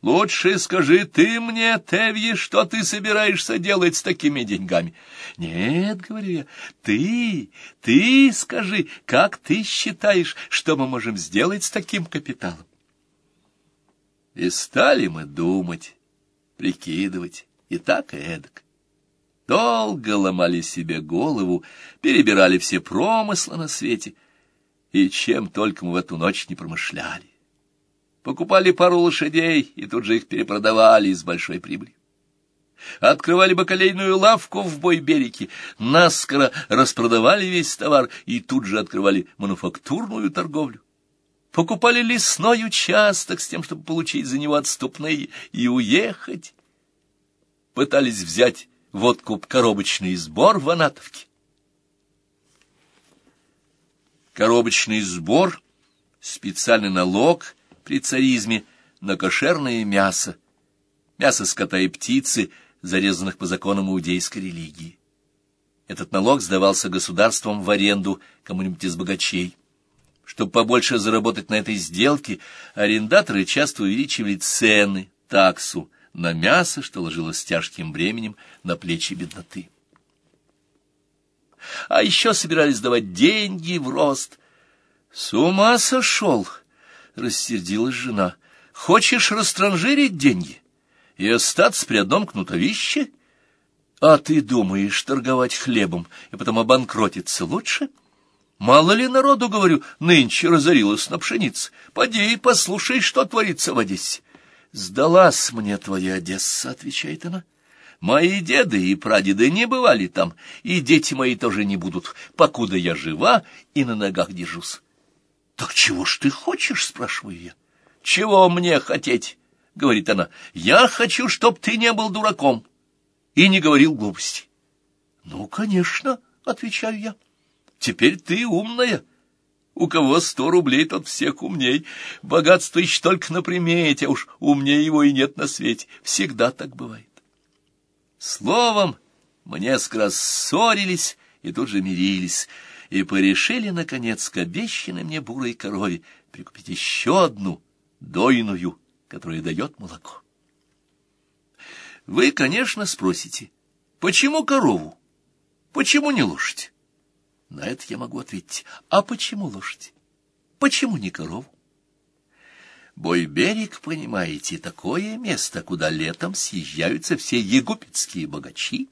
Лучше скажи ты мне, Тевье, что ты собираешься делать с такими деньгами. Нет, говорю я, ты, ты скажи, как ты считаешь, что мы можем сделать с таким капиталом? И стали мы думать, прикидывать, и так, и эдак. Долго ломали себе голову, перебирали все промыслы на свете, и чем только мы в эту ночь не промышляли покупали пару лошадей и тут же их перепродавали с большой прибылью. Открывали бакалейную лавку в Бойберике, наскоро распродавали весь товар и тут же открывали мануфактурную торговлю. Покупали лесной участок с тем, чтобы получить за него отступные и уехать. Пытались взять в откуп коробочный сбор в Анатовке. Коробочный сбор — специальный налог — при царизме на кошерное мясо, мясо скота и птицы, зарезанных по законам иудейской религии. Этот налог сдавался государством в аренду кому-нибудь из богачей. Чтобы побольше заработать на этой сделке, арендаторы часто увеличивали цены, таксу на мясо, что ложилось тяжким бременем на плечи бедноты. А еще собирались давать деньги в рост. С ума сошел! Рассердилась жена. Хочешь растранжирить деньги и остаться при одном кнутовище? А ты думаешь торговать хлебом и потом обанкротиться лучше? Мало ли народу, говорю, нынче разорилась на пшенице. Поди и послушай, что творится в Одессе. Сдалась мне твоя Одесса, отвечает она. Мои деды и прадеды не бывали там, и дети мои тоже не будут, покуда я жива и на ногах держусь. «Так чего ж ты хочешь?» — спрашиваю я. «Чего мне хотеть?» — говорит она. «Я хочу, чтоб ты не был дураком и не говорил глупости». «Ну, конечно», — отвечаю я. «Теперь ты умная». У кого сто рублей, тот всех умней. Богатство еще только на примете, а уж умнее его и нет на свете. Всегда так бывает. Словом, мы несколько раз ссорились и тут же мирились и порешили, наконец, к обещанной мне бурой корове прикупить еще одну, дойную, которая дает молоко. Вы, конечно, спросите, почему корову? Почему не лошадь? На это я могу ответить, а почему лошадь? Почему не корову? Бойберег, понимаете, такое место, куда летом съезжаются все египетские богачи,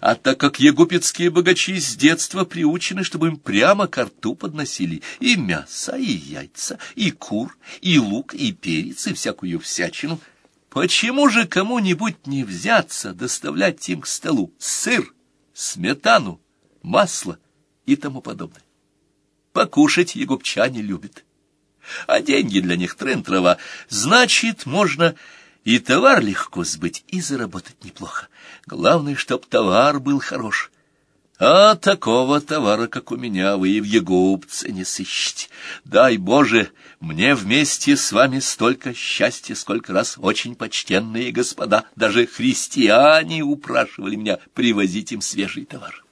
а так как египетские богачи с детства приучены, чтобы им прямо к рту подносили и мясо, и яйца, и кур, и лук, и перец, и всякую всячину, почему же кому-нибудь не взяться доставлять им к столу сыр, сметану, масло и тому подобное? Покушать егупчане любят, а деньги для них трын-трава, значит, можно и товар легко сбыть, и заработать неплохо. Главное, чтоб товар был хорош. А такого товара, как у меня, вы и в Егупце не сыщете. Дай Боже, мне вместе с вами столько счастья, сколько раз очень почтенные господа, даже христиане упрашивали меня привозить им свежий товар.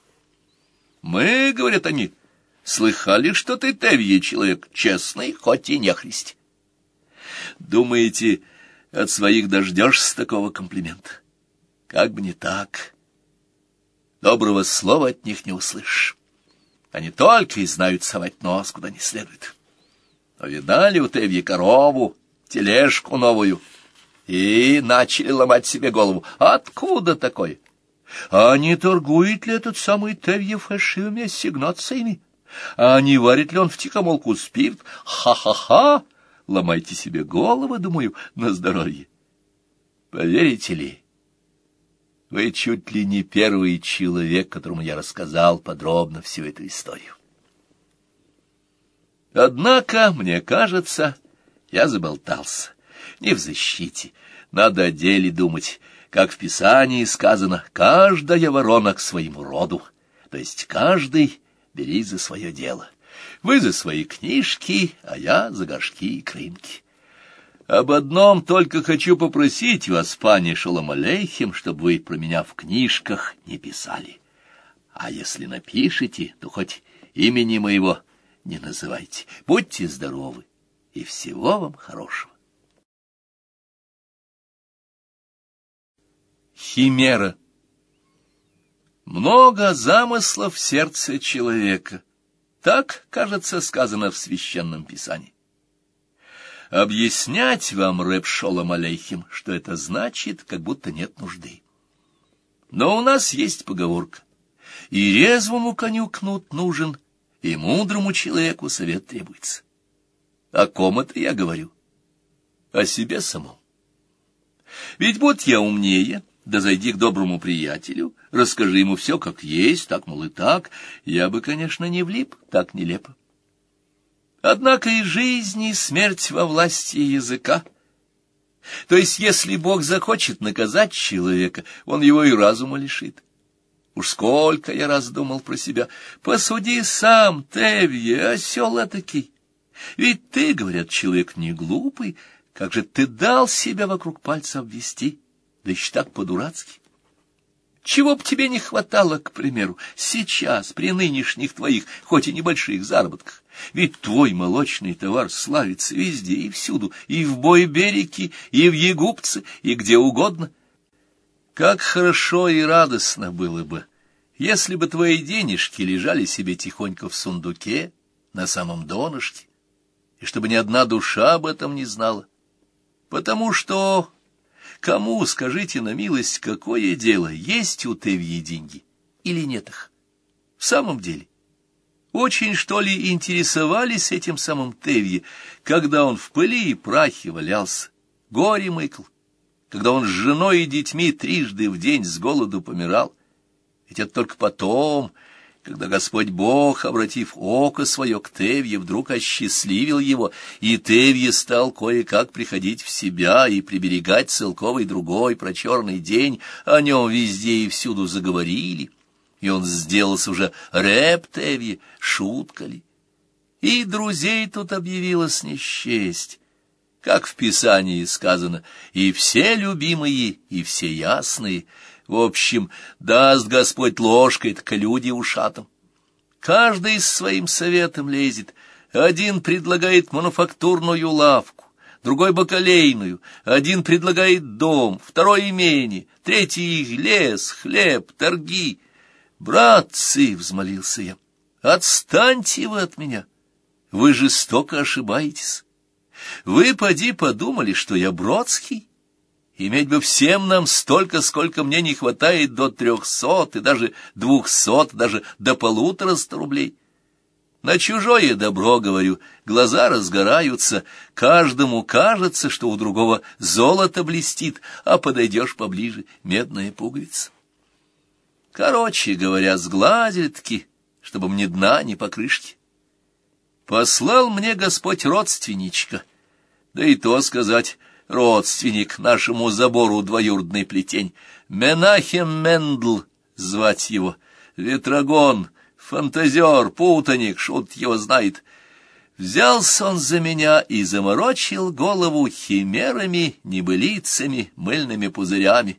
Мы, говорят они, слыхали, что ты, Тевье, человек честный, хоть и не христ. Думаете, от своих дождешься такого комплимента. Как бы не так. Доброго слова от них не услышишь. Они только и знают совать нос, куда не следует. Но видали у Тевьи корову, тележку новую, и начали ломать себе голову. Откуда такое? А не торгует ли этот самый Тевье фальшивыми ассигнациями? А не варит ли он в тихомолку спирт? Ха-ха-ха! Ломайте себе головы, думаю, на здоровье. Поверите ли, вы чуть ли не первый человек, которому я рассказал подробно всю эту историю. Однако, мне кажется, я заболтался. Не в защите. Надо о деле думать. Как в Писании сказано, каждая ворона к своему роду. То есть каждый бери за свое дело. Вы за свои книжки, а я за горшки и крынки. Об одном только хочу попросить вас, пани Шаломалейхим, чтобы вы про меня в книжках не писали. А если напишете, то хоть имени моего не называйте. Будьте здоровы и всего вам хорошего. Химера. Много замыслов в сердце человека. Так, кажется, сказано в Священном Писании. Объяснять вам, Рэб Шолом Алейхим, что это значит, как будто нет нужды. Но у нас есть поговорка. И резвому коню кнут нужен, и мудрому человеку совет требуется. О ком это я говорю? О себе самом. Ведь вот я умнее, да зайди к доброму приятелю, расскажи ему все как есть, так, мол, и так, я бы, конечно, не влип, так нелепо. Однако и жизнь, и смерть во власти языка. То есть, если Бог захочет наказать человека, он его и разума лишит. Уж сколько я раз думал про себя. Посуди сам, Тевье, осел этакий. Ведь ты, говорят, человек не глупый, как же ты дал себя вокруг пальца обвести, да еще так по-дурацки. Чего б тебе не хватало, к примеру, сейчас, при нынешних твоих, хоть и небольших заработках? Ведь твой молочный товар славится везде и всюду, и в Бойберике, и в Егупце, и где угодно. Как хорошо и радостно было бы, если бы твои денежки лежали себе тихонько в сундуке, на самом донышке, и чтобы ни одна душа об этом не знала. Потому что Кому, скажите на милость, какое дело, есть у Тевьи деньги или нет их? В самом деле, очень, что ли, интересовались этим самым Тевье, когда он в пыли и прахе валялся, горе мыкл, когда он с женой и детьми трижды в день с голоду помирал. Ведь это только потом, когда Господь Бог, обратив око свое к Тевье, вдруг осчастливил его, и Тевье стал кое-как приходить в себя и приберегать целковый другой прочерный день, о нем везде и всюду заговорили, и он сделался уже рэп Тевье, шутка ли. И друзей тут объявилось несчесть, как в Писании сказано, и все любимые, и все ясные — в общем, даст Господь ложкой, так люди ушатом. Каждый с своим советом лезет. Один предлагает мануфактурную лавку, другой — бакалейную, один предлагает дом, второй — имение, третий — лес, хлеб, торги. «Братцы!» — взмолился я. «Отстаньте вы от меня! Вы жестоко ошибаетесь. Вы, поди, подумали, что я Бродский?» Иметь бы всем нам столько, сколько мне не хватает до трехсот и даже двухсот, даже до полутораста рублей. На чужое добро, говорю, глаза разгораются, каждому кажется, что у другого золото блестит, а подойдешь поближе — медная пуговица. Короче говоря, сгладили-таки, чтобы мне дна, ни покрышки. Послал мне Господь родственничка, да и то сказать — родственник нашему забору двоюродный плетень. Менахем Мендл звать его, ветрогон, фантазер, путаник, шут его знает. Взялся он за меня и заморочил голову химерами, небылицами, мыльными пузырями.